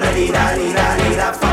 da dee da dee da dee da